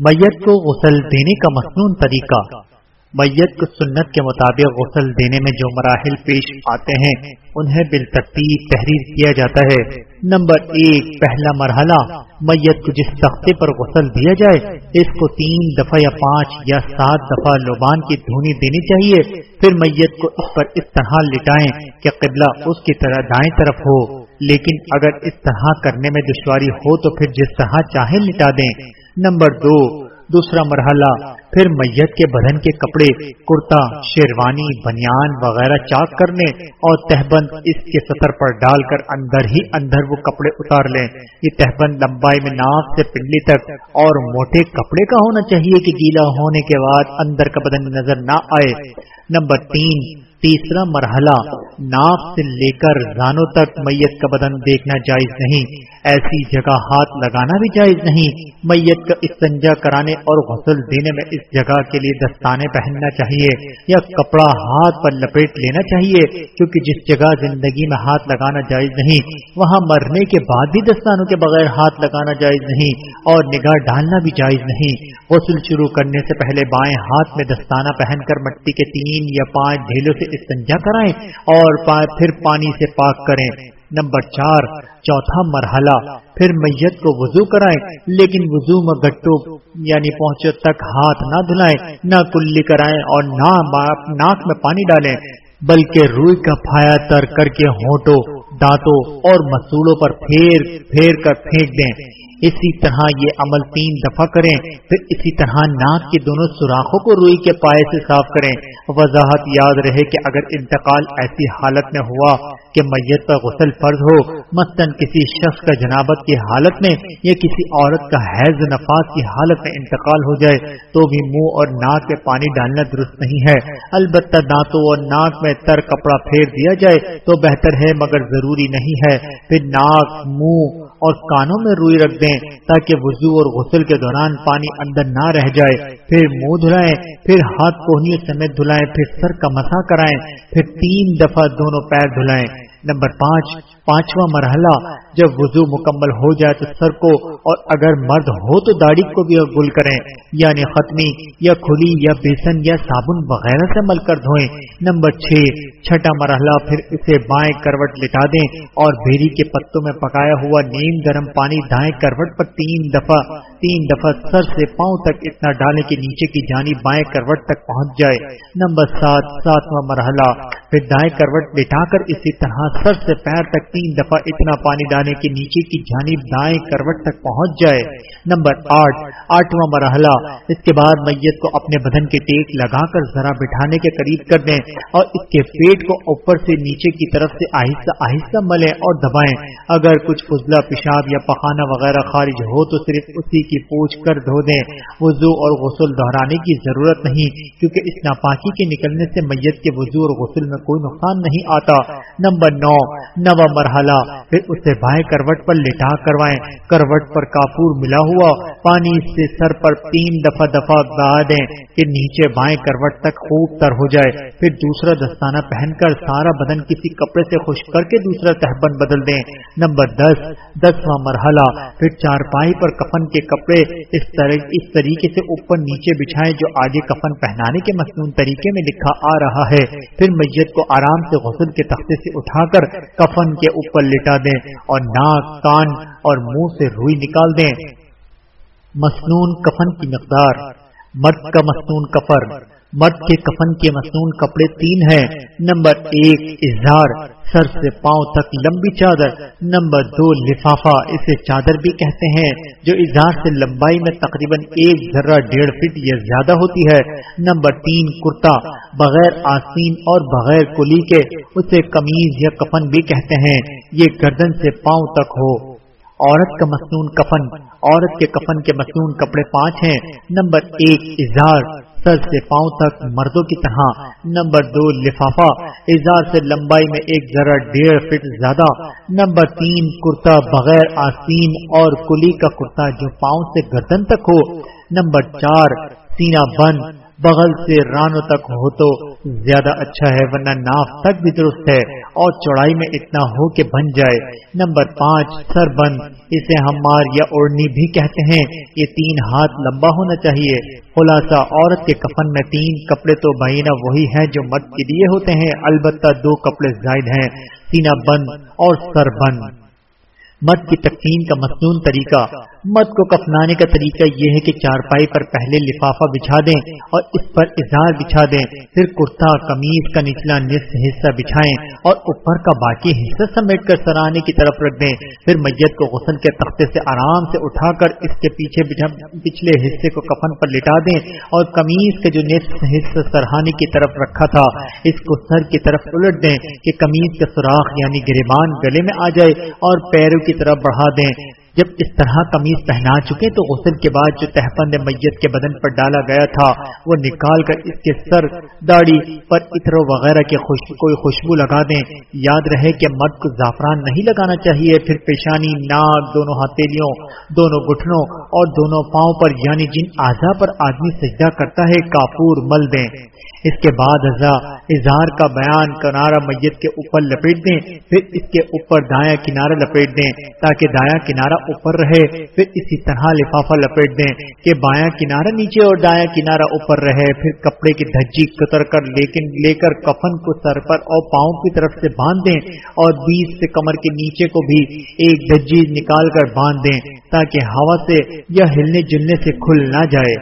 میت کو غسل دینے کا مصنون طریقہ۔ میت کو سنت کے مطابق غسل دینے میں جو مراحل پیش آتے ہیں، انہیں بالترتیب تحریر کیا جاتا ہے۔ نمبر ایک، پہلا مرحلہ، میت کو جس تختے پر غسل دیا جائے، اس کو تین دفعہ یا پانچ یا سات دفعہ لوبان کی دھونی دینی چاہیے۔ پھر میت کو اس پر اس طرح لٹائیں کہ قبلہ اس کی طرح دائیں طرف ہو۔ لیکن اگر اس طرح کرنے میں دشواری ہو تو پھر جس طرح چاہے لٹا دیں۔ نمبر دو، دوسرا مرحلہ، پھر میت کے بدن کے کپڑے، کرتا، شیروانی، بنیان وغیرہ چاک کرنے اور تہبند اس کے سطر پر ڈال کر اندر ہی اندر وہ کپڑے اتار لیں۔ یہ تہبند لمبائی میں ناف سے پنڈلی تک اور موٹے کپڑے کا ہونا چاہیے کہ گیلا ہونے کے بعد اندر کا بدن نظر نہ آئے۔ نمبر تین تیسرا مرحلہ، ناف سے لے کر رانوں تک میت کا بدن دیکھنا جائز نہیں۔ ایسی جگہ ہاتھ لگانا بھی جائز نہیں۔ میت کا استنجا کرانے اور غسل دینے میں اس جگہ کے لیے دستانے پہننا چاہیے یا کپڑا ہاتھ پر لپیٹ لینا چاہیے، کیونکہ جس جگہ زندگی میں ہاتھ لگانا جائز نہیں، وہاں مرنے کے بعد بھی دستانوں کے بغیر ہاتھ لگانا جائز نہیں اور نگاہ ڈالنا بھی جائز نہیں۔ غسل شروع کرنے سے پہلے بائیں ہاتھ میں دستانہ پہن کر مٹی کے تین یا پانچ ڈھیلوں سے استنجا کرائیں اور پھر پانی سے پاک کریں۔ نمبر چار، چوتھا مرحلہ، پھر میت کو وضو کرائیں، لیکن وضو میں گٹو یعنی پہنچے تک ہاتھ نہ دھلائیں، نہ کلی کرائیں اور نہ ناک میں پانی ڈالیں، بلکہ روئی کا پھایا تر کر کے ہونٹوں، دانتوں اور مسولوں پر پھیر پھیر کر پھینک دیں۔ اسی طرح یہ عمل تین دفعہ کریں، پھر اسی طرح ناک کے دونوں سوراخوں کو روئی کے پائے سے صاف کریں۔ وضاحت یاد رہے کہ اگر انتقال ایسی حالت میں ہوا کہ میت پر غسل فرض ہو، مثلاً کسی شخص کا جنابت کی حالت میں یا کسی عورت کا حیض نفاذ کی حالت میں انتقال ہو جائے، تو بھی منہ اور ناک میں پانی ڈالنا درست نہیں ہے۔ البتہ دانتوں اور ناک میں تر کپڑا پھیر دیا جائے تو بہتر ہے مگر ضروری نہیں ہے۔ پھر ناک، منہ اور کانوں میں روئی رکھ دیں تاکہ وضو اور غسل کے دوران پانی اندر نہ رہ جائے۔ پھر منہ دھلائیں، پھر ہاتھ کوہنی سمیت دھلائیں، پھر سر کا مسا کرائیں، پھر تین دفعہ دونوں پیر دھلائیں۔ نمبر پانچ، پانچواں مرحلہ، جب وضو مکمل ہو جائے تو سر کو اور اگر مرد ہو تو داڑھی کو بھی گل کریں یعنی ختمی یا کھلی یا بیسن یا صابن وغیرہ سے مل کر دھوئیں۔ نمبر چھ، چھٹا مرحلہ، پھر اسے بائیں کروٹ لٹا دیں اور بھیری کے پتوں میں پکایا ہوا نیم گرم پانی دائیں کروٹ پر تین دفعہ تین دفعہ سر سے پاؤں تک اتنا ڈالیں کہ نیچے کی جانی بائیں کروٹ تک پہنچ جائے۔ نمبر سات، ساتواں مرحلہ، پھر دائیں کروٹ لٹا کر اسی طرح سر سے پیر تک تین دفعہ اتنا پانی ڈالنے کے نیچے کی جانب دائیں کروٹ تک پہنچ جائے۔ نمبر آٹھ، آٹھواں مرحلہ۔ اس کے بعد میت کو اپنے بدن کے ٹیک لگا کر ذرا بٹھانے کے قریب کر دیں اور اس کے پیٹ کو اوپر سے نیچے کی طرف سے آہستہ آہستہ ملیں اور دبائیں۔ اگر کچھ فضلہ پیشاب یا پخانا وغیرہ خارج ہو تو صرف اسی کی پوچھ کر دھو دیں۔ وضو اور غسل دہرانے کی ضرورت نہیں، کیونکہ اس ناپاکی کے نکلنے سے میت کے وضو اور غسل میں کوئی نقصان نہیں آتا۔ نمبر نو نو مرحلہ۔ پھر اسے بائیں کروٹ پر لٹا کروائیں۔ کروٹ پر کافور ملا ہوا، پانی سے سر پر تین دفعہ دفعہ بہا دیں کہ نیچے بائیں کروٹ تک خوب تر ہو جائے۔ پھر دوسرا دستانہ پہن کر سارا بدن کسی کپڑے سے خشک کر کے دوسرا تہبند بدل دیں۔ نمبر دس، دسواں مرحلہ۔ پھر چار پائی پر کفن کے کپڑے اس طرح، اس طریقے سے اوپر نیچے بچھائیں جو آگے کفن پہنانے کے مصنون طریقے میں لکھا آ رہا ہے۔ پھر میت کو آرام سے غسل کے تختے سے اٹھا کر کفن کے اوپر لٹا دیں اور ناک، کان اور منہ سے روئی نکال دیں۔ مصنون کفن کی مقدار، مرد کا مصنون کفر مرد کے کفن کے مصنون کپڑے تین ہیں۔ نمبر ایک، اظہار۔ سر سے پاؤں تک لمبی چادر۔ نمبر دو، لفافہ۔ اسے چادر بھی کہتے ہیں، جو اظہار سے لمبائی میں تقریباً ایک ذرہ ڈیڑھ فٹ یا زیادہ ہوتی ہے۔ نمبر تین، کرتا۔ بغیر آسین اور بغیر کلی کے اسے کمیز یا کفن بھی کہتے ہیں۔ یہ گردن سے پاؤں تک ہو۔ عورت کا مصنون کفن۔ عورت کے کفن کے مصنون کپڑے پانچ ہیں۔ نمبر ایک، اظہار۔ سر سے پاؤں تک مردوں کی طرح۔ نمبر دو، لفافہ۔ اظہار سے لمبائی میں ایک ذرا ڈیڑھ فٹ زیادہ۔ نمبر تین، کرتا بغیر آسین اور کلی کا کرتا جو پاؤں سے گردن تک ہو۔ نمبر چار سینا بند۔ بغل سے رانوں تک ہو تو زیادہ اچھا ہے، ورنہ ناف تک بھی درست ہے۔ اور چوڑائی میں اتنا ہو کہ بن جائے۔ نمبر پانچ سر بند اسے ہمار یا اوڑنی بھی کہتے ہیں۔ یہ تین ہاتھ لمبا ہونا چاہیے۔ خلاصہ، عورت کے کفن میں تین کپڑے تو بہینہ وہی ہیں جو مت کے لیے ہوتے ہیں۔ البتہ دو کپڑے زائد ہیں۔ سینہ بند اور سر بند مت کی تقسیم کا مصنون طریقہ۔ مت کو کفنانے کا طریقہ یہ ہے کہ چارپائی پر پہلے لفافہ بچھا دیں اور اس پر اظہار بچھا دیں، پھر کرتا کمیز کا نچلا نصف حصہ بچھائیں اور اوپر کا باقی حصہ سمیٹ کر سرانے کی طرف رکھ دیں۔ پھر میت کو غسل کے تختے سے آرام سے اٹھا کر اس کے پیچھے پچھلے حصے کو کفن پر لٹا دیں اور کمیز کا جو نصف حصہ سرہانے کی طرف رکھا تھا، اس کو سر کی طرف الٹ دیں کہ کمیز کا سوراخ یعنی گریبان گلے میں آ جائے اور پیروں کی طرف بڑھا دیں۔ جب اس طرح قمیض پہنا چکے تو غسل کے بعد جو تہپند میت کے بدن پر ڈالا گیا تھا، وہ نکال کر اس کے سر، داڑھی پر اتر وغیرہ کے کوئی خوشبو لگا دیں۔ یاد رہے کہ مرد کو زعفران نہیں لگانا چاہیے، پھر پیشانی، ناک، دونوں ہتھیلیوں، دونوں گٹھنوں اور دونوں پاؤں پر یعنی جن اعضا پر آدمی سجدہ کرتا ہے کافور مل دیں۔ اس کے بعد اظہار کا بیان، کنارہ میت کے اوپر لپیٹ دیں، پھر اس کے اوپر دایاں کنارہ لپیٹ دیں تاکہ دایاں کنارہ اوپر رہے، پھر اسی طرح لفافہ لپیٹ دیں کہ بایاں کنارہ نیچے اور دایاں کنارہ اوپر رہے، پھر کپڑے کی دھجی کتر کر لیکن لے کر کفن کو سر پر اور پاؤں کی طرف سے باندھ دیں اور بیچ سے کمر کے نیچے کو بھی ایک دھجی نکال کر باندھ دیں تاکہ ہوا سے یا ہلنے جلنے سے کھل نہ جائے۔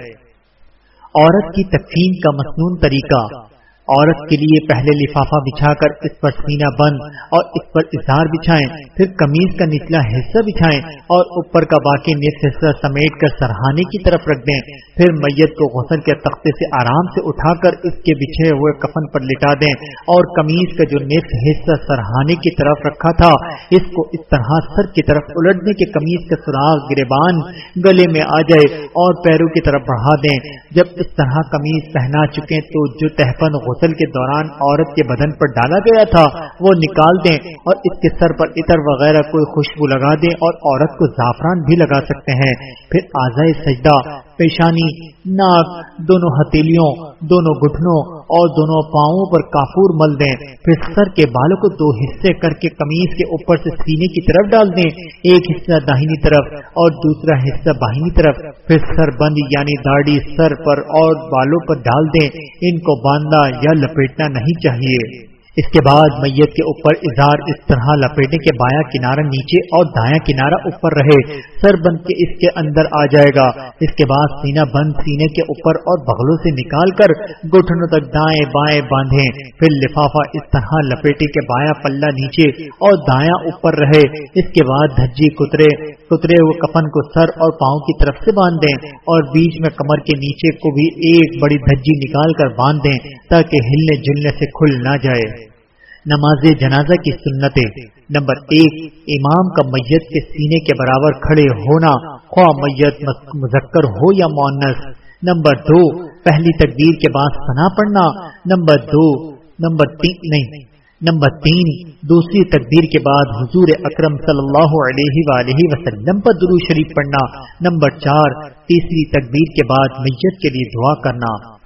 عورت کی تقسیم کا مصنون طریقہ عورت کے لیے پہلے لفافہ بچھا کر اس پر سینہ بند اور اس پر اظہار بچھائیں، پھر کمیز کا نچلا حصہ بچھائیں اور اوپر کا باقی نصف حصہ سمیٹ کر سرہانے کی طرف رکھ دیں۔ پھر میت کو غسل کے تختے سے آرام سے اٹھا کر اس کے بچھے ہوئے کفن پر لٹا دیں اور کمیز کا جو نصف حصہ سرہانے کی طرف رکھا تھا، اس کو اس طرح سر کی طرف الٹ دیں کہ کمیز کا سراغ گریبان گلے میں آ جائے اور پیروں کی طرف بڑھا دیں۔ جب اس طرح قمیض پہنا چکے تو جو تہپن غسل کے دوران عورت کے بدن پر ڈالا گیا تھا، وہ نکال دیں اور اس کے سر پر عطر وغیرہ کوئی خوشبو لگا دیں اور عورت کو زعفران بھی لگا سکتے ہیں۔ پھر آزائے سجدہ، پیشانی، ناک، دونوں ہتیلیوں دونوں گھٹنوں اور دونوں پاؤں پر کافور مل دیں۔ پھر سر کے بالوں کو دو حصے کر کے قمیض کے اوپر سے سینے کی طرف ڈال دیں۔ ایک حصہ داہنی طرف اور دوسرا حصہ باہنی طرف۔ پھر سر بند یعنی داڑھی سر پر اور بالوں پر ڈال دیں۔ ان کو باندھا یا لپیٹنا نہیں چاہیے۔ اس کے بعد میت کے اوپر اظہار اس طرح لپیٹنے کے بایاں کنارہ نیچے اور دایاں کنارہ اوپر رہے۔ سر بند کے اس کے اندر آ جائے گا۔ اس کے بعد سینہ بند سینے کے اوپر اور بغلوں سے نکال کر گٹھنوں تک دائیں بائیں باندھیں۔ پھر لفافہ اس طرح لپیٹے کے بایاں پلہ نیچے اور دایاں اوپر رہے۔ اس کے بعد دھجی کترے کترے ہوئے کفن کو سر اور پاؤں کی طرف سے باندھ دیں اور بیچ میں کمر کے نیچے کو بھی ایک بڑی دھجی نکال کر باندھ دیں تاکہ ہلنے جلنے سے کھل نہ جائے۔ نماز جنازہ کی سنتیں۔ نمبر ایک، امام کا میت کے سینے کے برابر کھڑے ہونا، خواہ میت مذکر ہو یا مونس نمبر دو، پہلی تقدیر کے بعد سنا پڑھنا۔ نمبر دو، نمبر تین، نہیں۔ نمبر تین، دوسری تقدیر کے بعد حضور اکرم صلی اللہ علیہ وآلہ وسلم پر درو شریف پڑھنا۔ نمبر چار، تیسری تقدیر کے بعد میت کے لیے دعا کرنا۔